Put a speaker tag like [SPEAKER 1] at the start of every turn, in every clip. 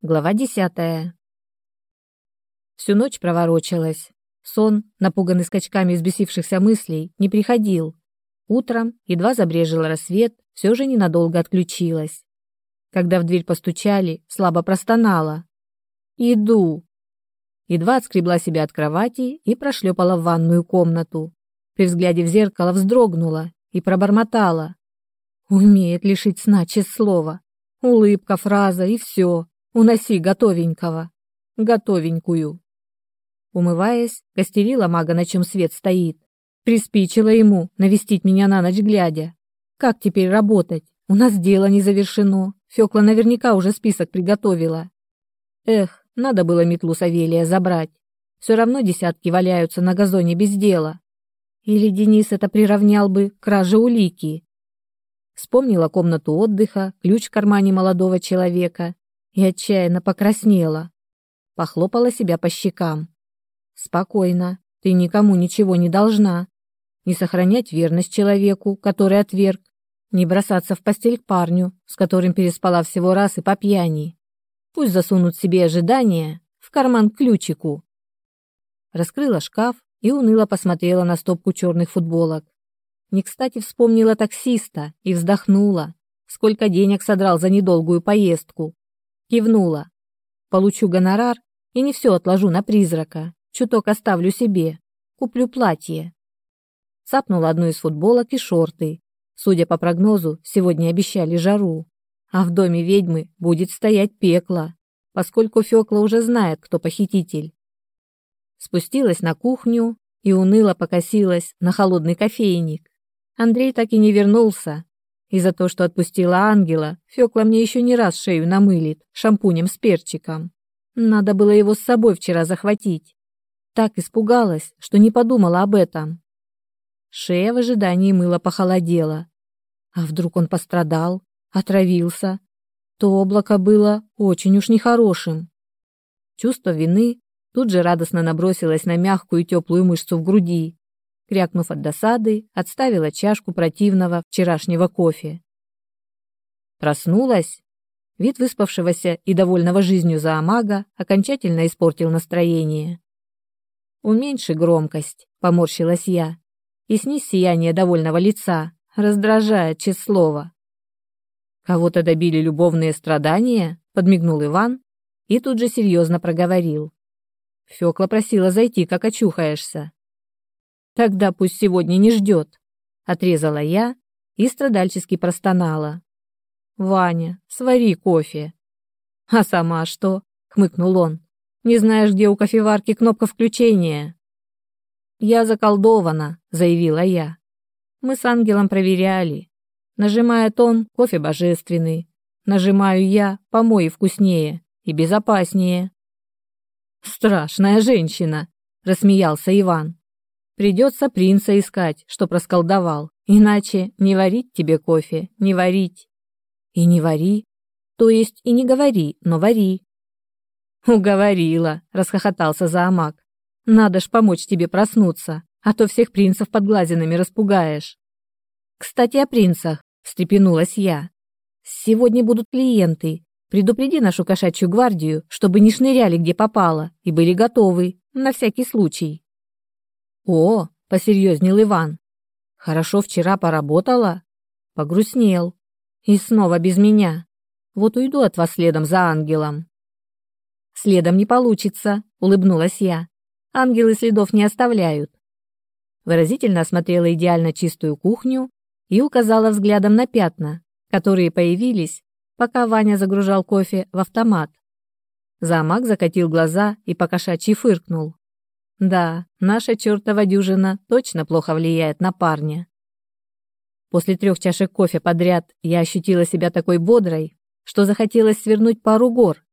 [SPEAKER 1] Глава десятая. Всю ночь проворочалась. Сон, напуганный скачками взбесившихся мыслей, не приходил. Утром, едва забрежил рассвет, все же ненадолго отключилась. Когда в дверь постучали, слабо простонала. «Иду!» Едва отскребла себя от кровати и прошлепала в ванную комнату. При взгляде в зеркало вздрогнула и пробормотала. Умеет лишить сна честь слова. Улыбка, фраза и все. Уноси готовенького. Готовенькую. Умываясь, костерила мага, на чем свет стоит. Приспичило ему навестить меня на ночь глядя. Как теперь работать? У нас дело не завершено. Фёкла наверняка уже список приготовила. Эх, надо было метлу Савелия забрать. Все равно десятки валяются на газоне без дела. Или Денис это приравнял бы к краже улики. Вспомнила комнату отдыха, ключ в кармане молодого человека и отчаянно покраснела. Похлопала себя по щекам. Спокойно, ты никому ничего не должна. Не сохранять верность человеку, который отверг, не бросаться в постель к парню, с которым переспала всего раз и по пьяни. Пусть засунут себе ожидания в карман ключику. Раскрыла шкаф и уныло посмотрела на стопку черных футболок. Не кстати вспомнила таксиста и вздохнула. Сколько денег содрал за недолгую поездку. Кивнула. Получу гонорар и не все отложу на призрака. Чуток оставлю себе. Куплю платье. Цапнула одну из футболок и шорты. Судя по прогнозу, сегодня обещали жару. А в доме ведьмы будет стоять пекло, поскольку Фёкла уже знает, кто похититель. Спустилась на кухню и уныло покосилась на холодный кофейник. Андрей так и не вернулся, и за то, что отпустила ангела, Фёкла мне еще не раз шею намылит шампунем с перчиком. Надо было его с собой вчера захватить. Так испугалась, что не подумала об этом. Шея в ожидании мыла похолодела. А вдруг он пострадал, отравился? То облако было очень уж нехорошим. Чувство вины тут же радостно набросилось на мягкую теплую мышцу в груди крякнув от досады, отставила чашку противного вчерашнего кофе. Проснулась. Вид выспавшегося и довольного жизнью зоомага окончательно испортил настроение. «Уменьши громкость», — поморщилась я, и снизь сияние довольного лица, раздражает честь слова. «Кого-то добили любовные страдания?» — подмигнул Иван и тут же серьезно проговорил. Фёкла просила зайти, как очухаешься. Тогда пусть сегодня не ждет. Отрезала я и страдальчески простонала. Ваня, свари кофе. А сама что? Хмыкнул он. Не знаешь, где у кофеварки кнопка включения? Я заколдована, заявила я. Мы с ангелом проверяли. Нажимает он, кофе божественный. Нажимаю я, помои вкуснее и безопаснее. Страшная женщина, рассмеялся Иван. Придется принца искать, что просколдовал. Иначе не варить тебе кофе, не варить. И не вари. То есть и не говори, но вари. Уговорила, расхохотался Заамак. Надо ж помочь тебе проснуться, а то всех принцев под глазинами распугаешь. Кстати, о принцах, встрепенулась я. Сегодня будут клиенты. Предупреди нашу кошачью гвардию, чтобы не шныряли где попало и были готовы, на всякий случай. О, посерьезнел Иван. Хорошо вчера поработала? Погрустнел. И снова без меня. Вот уйду от вас следом за ангелом. Следом не получится, улыбнулась я. Ангелы следов не оставляют. Выразительно осмотрела идеально чистую кухню и указала взглядом на пятна, которые появились, пока Ваня загружал кофе в автомат. Замак закатил глаза и покошачьи фыркнул. Да, наша чертова дюжина точно плохо влияет на парня. После трех чашек кофе подряд я ощутила себя такой бодрой, что захотелось свернуть пару гор.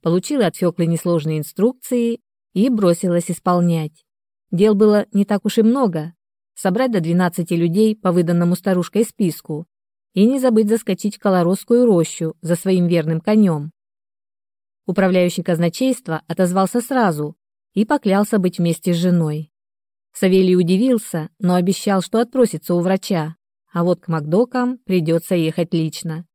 [SPEAKER 1] Получила от Фёклы несложные инструкции и бросилась исполнять. Дел было не так уж и много. Собрать до 12 людей по выданному старушкой списку и не забыть заскочить в Колоросскую рощу за своим верным конем. Управляющий казначейства отозвался сразу, и поклялся быть вместе с женой. Савелий удивился, но обещал, что отпросится у врача, а вот к Макдокам придется ехать лично.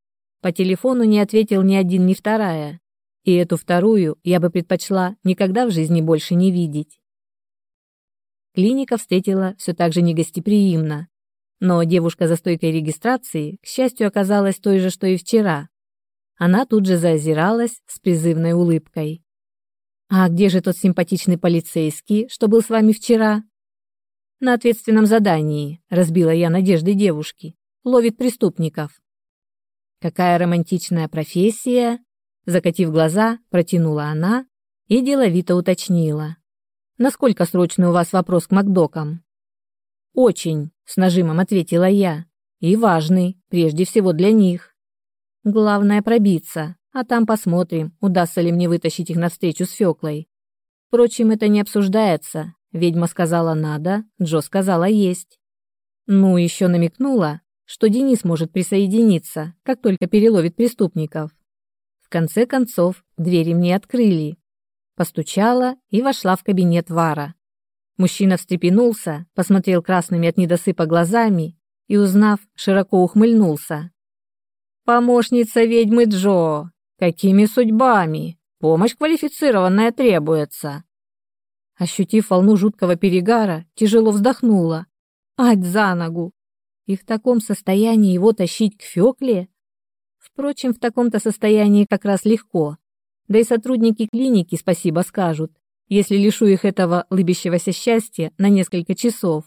[SPEAKER 1] По телефону не ответил ни один, ни вторая. И эту вторую я бы предпочла никогда в жизни больше не видеть. Клиника встретила все так же негостеприимно. Но девушка за стойкой регистрации, к счастью, оказалась той же, что и вчера. Она тут же заозиралась с призывной улыбкой. «А где же тот симпатичный полицейский, что был с вами вчера?» «На ответственном задании», — разбила я надежды девушки. «Ловит преступников». «Какая романтичная профессия!» Закатив глаза, протянула она и деловито уточнила. «Насколько срочный у вас вопрос к Макдокам?» «Очень», — с нажимом ответила я. «И важный, прежде всего для них. Главное пробиться, а там посмотрим, удастся ли мне вытащить их навстречу с Фёклой. Впрочем, это не обсуждается. Ведьма сказала надо, Джо сказала есть. Ну, еще намекнула, что Денис может присоединиться, как только переловит преступников. В конце концов, двери мне открыли. Постучала и вошла в кабинет Вара. Мужчина встрепенулся, посмотрел красными от недосыпа глазами и, узнав, широко ухмыльнулся. «Помощница ведьмы Джо, Какими судьбами? Помощь квалифицированная требуется. Ощутив волну жуткого перегара, тяжело вздохнула. Ать за ногу! И в таком состоянии его тащить к Фёкле? Впрочем, в таком-то состоянии как раз легко. Да и сотрудники клиники спасибо скажут, если лишу их этого лыбящегося счастья на несколько часов.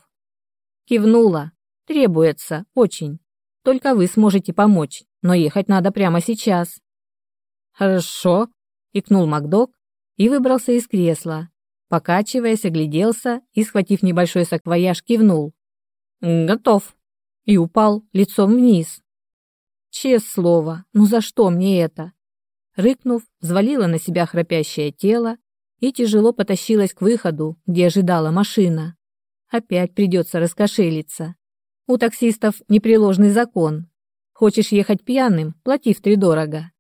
[SPEAKER 1] Кивнула. Требуется, очень. Только вы сможете помочь, но ехать надо прямо сейчас. «Хорошо», — икнул Макдок и выбрался из кресла. Покачиваясь, огляделся и, схватив небольшой саквояж, кивнул. «Готов». И упал лицом вниз. Честное слово, ну за что мне это? Рыкнув, взвалила на себя храпящее тело и тяжело потащилась к выходу, где ожидала машина. Опять придется раскошелиться. У таксистов непреложный закон. Хочешь ехать пьяным, плати втридорого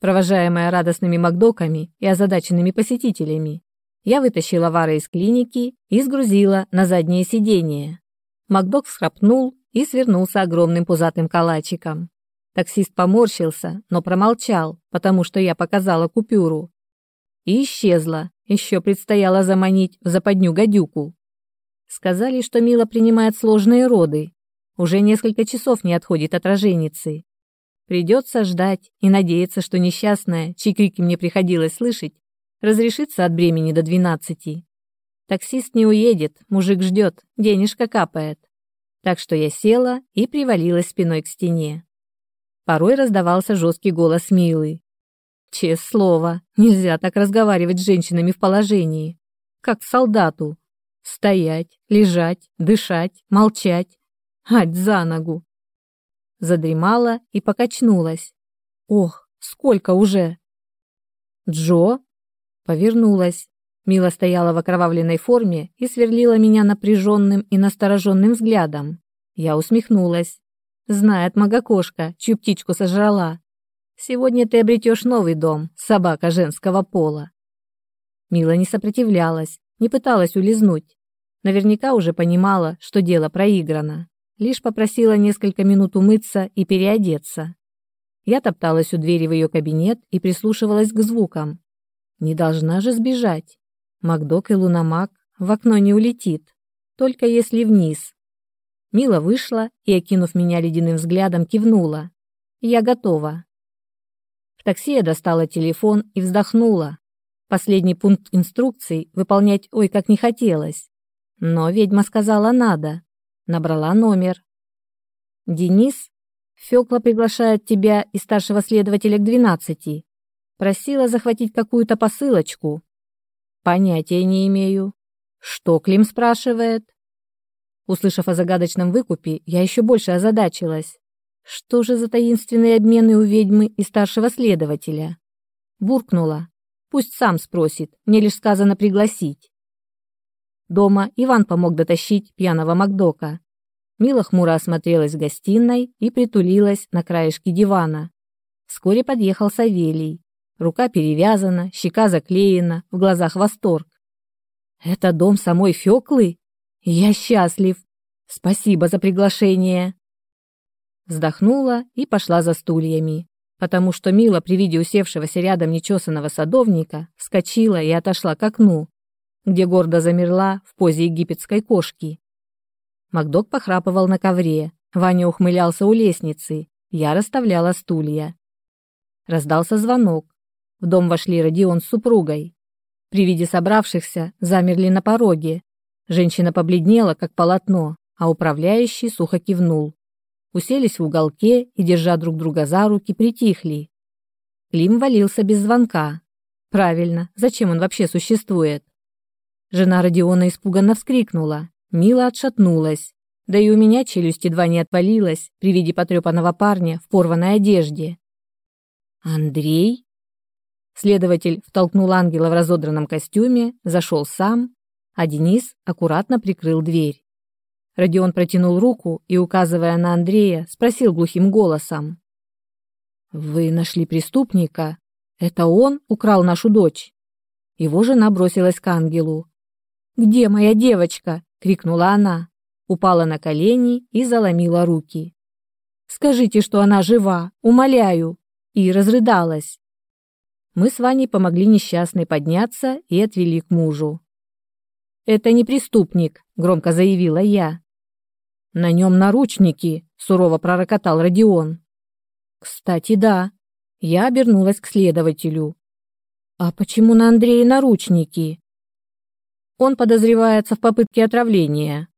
[SPEAKER 1] провожаемая радостными макдоками и озадаченными посетителями. Я вытащила Вара из клиники и сгрузила на заднее сиденье. Макдок всхрапнул и свернулся огромным пузатым калачиком. Таксист поморщился, но промолчал, потому что я показала купюру. И исчезла, еще предстояло заманить в западню гадюку. Сказали, что Мила принимает сложные роды. Уже несколько часов не отходит от роженицы. Придется ждать и надеяться, что несчастная, чьи крики мне приходилось слышать, разрешится от бремени до двенадцати. Таксист не уедет, мужик ждет, денежка капает. Так что я села и привалилась спиной к стене. Порой раздавался жесткий голос Милы. Честное слово, нельзя так разговаривать с женщинами в положении. Как солдату. Стоять, лежать, дышать, молчать. Ать за ногу задремала и покачнулась. Ох, сколько уже! Джо? Повернулась. Мила стояла в окровавленной форме и сверлила меня напряженным и настороженным взглядом. Я усмехнулась. Знает магокошка, чью птичку сожрала. Сегодня ты обретешь новый дом, собака женского пола. Мила не сопротивлялась, не пыталась улизнуть. Наверняка уже понимала, что дело проиграно лишь попросила несколько минут умыться и переодеться. Я топталась у двери в ее кабинет и прислушивалась к звукам. Не должна же сбежать. Макдок и Лунамак в окно не улетит, только если вниз. Мила вышла и, окинув меня ледяным взглядом, кивнула. Я готова. В такси я достала телефон и вздохнула. Последний пункт инструкций выполнять ой как не хотелось. Но ведьма сказала надо. Набрала номер. «Денис, Фёкла приглашает тебя и старшего следователя к двенадцати. Просила захватить какую-то посылочку. Понятия не имею. Что Клим спрашивает?» Услышав о загадочном выкупе, я еще больше озадачилась. Что же за таинственные обмены у ведьмы и старшего следователя? Буркнула. Пусть сам спросит, мне лишь сказано пригласить. Дома Иван помог дотащить пьяного Макдока. Мила хмуро осмотрелась в гостиной и притулилась на краешке дивана. Вскоре подъехал Савелий. Рука перевязана, щека заклеена, в глазах восторг. «Это дом самой Фёклы? Я счастлив! Спасибо за приглашение!» Вздохнула и пошла за стульями. потому что Мила при виде усевшегося рядом нечесанного садовника вскочила и отошла к окну, где гордо замерла в позе египетской кошки. Макдок похрапывал на ковре, Ваня ухмылялся у лестницы, я расставляла стулья. Раздался звонок. В дом вошли Родион с супругой. При виде собравшихся замерли на пороге. Женщина побледнела, как полотно, а управляющий сухо кивнул. Уселись в уголке и, держа друг друга за руки, притихли. Клим валился без звонка. Правильно, зачем он вообще существует? Жена Родиона испуганно вскрикнула. Мила отшатнулась. Да и у меня челюсть едва не отвалилась при виде потрепанного парня в порванной одежде. «Андрей?» Следователь втолкнул ангела в разодранном костюме, зашел сам, а Денис аккуратно прикрыл дверь. Родион протянул руку и, указывая на Андрея, спросил глухим голосом. «Вы нашли преступника? Это он украл нашу дочь?» Его жена бросилась к ангелу. «Где моя девочка?» — крикнула она. Упала на колени и заломила руки. «Скажите, что она жива, умоляю!» И разрыдалась. Мы с Ваней помогли несчастной подняться и отвели к мужу. «Это не преступник», — громко заявила я. «На нем наручники», — сурово пророкотал Родион. «Кстати, да». Я обернулась к следователю. «А почему на Андрее наручники?» Он подозревается в попытке отравления.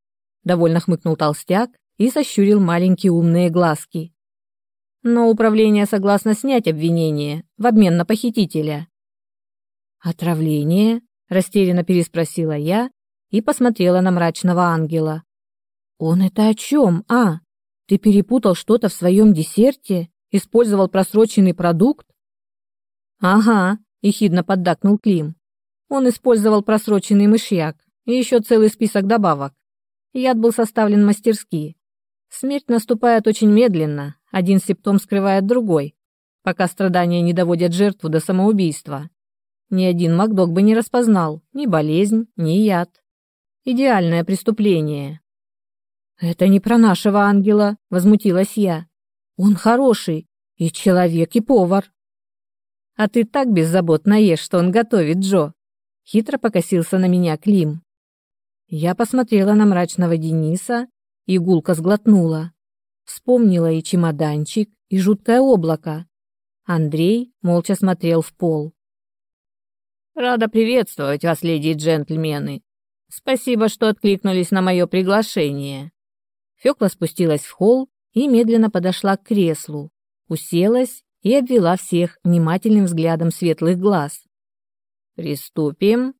[SPEAKER 1] Довольно хмыкнул толстяк и сощурил маленькие умные глазки. Но управление согласно снять обвинение в обмен на похитителя. «Отравление?» – растерянно переспросила я и посмотрела на мрачного ангела. «Он это о чем, а? Ты перепутал что-то в своем десерте? Использовал просроченный продукт?» «Ага», – ехидно поддакнул Клим. Он использовал просроченный мышьяк и еще целый список добавок. Яд был составлен мастерски. Смерть наступает очень медленно, один симптом скрывает другой, пока страдания не доводят жертву до самоубийства. Ни один Макдок бы не распознал ни болезнь, ни яд. Идеальное преступление. «Это не про нашего ангела», — возмутилась я. «Он хороший, и человек, и повар». «А ты так беззаботно ешь, что он готовит, Джо», Хитро покосился на меня Клим. Я посмотрела на мрачного Дениса, и гулко сглотнула. Вспомнила и чемоданчик, и жуткое облако. Андрей молча смотрел в пол. «Рада приветствовать вас, леди и джентльмены. Спасибо, что откликнулись на мое приглашение». Фёкла спустилась в холл и медленно подошла к креслу, уселась и обвела всех внимательным взглядом светлых глаз. «Приступим?»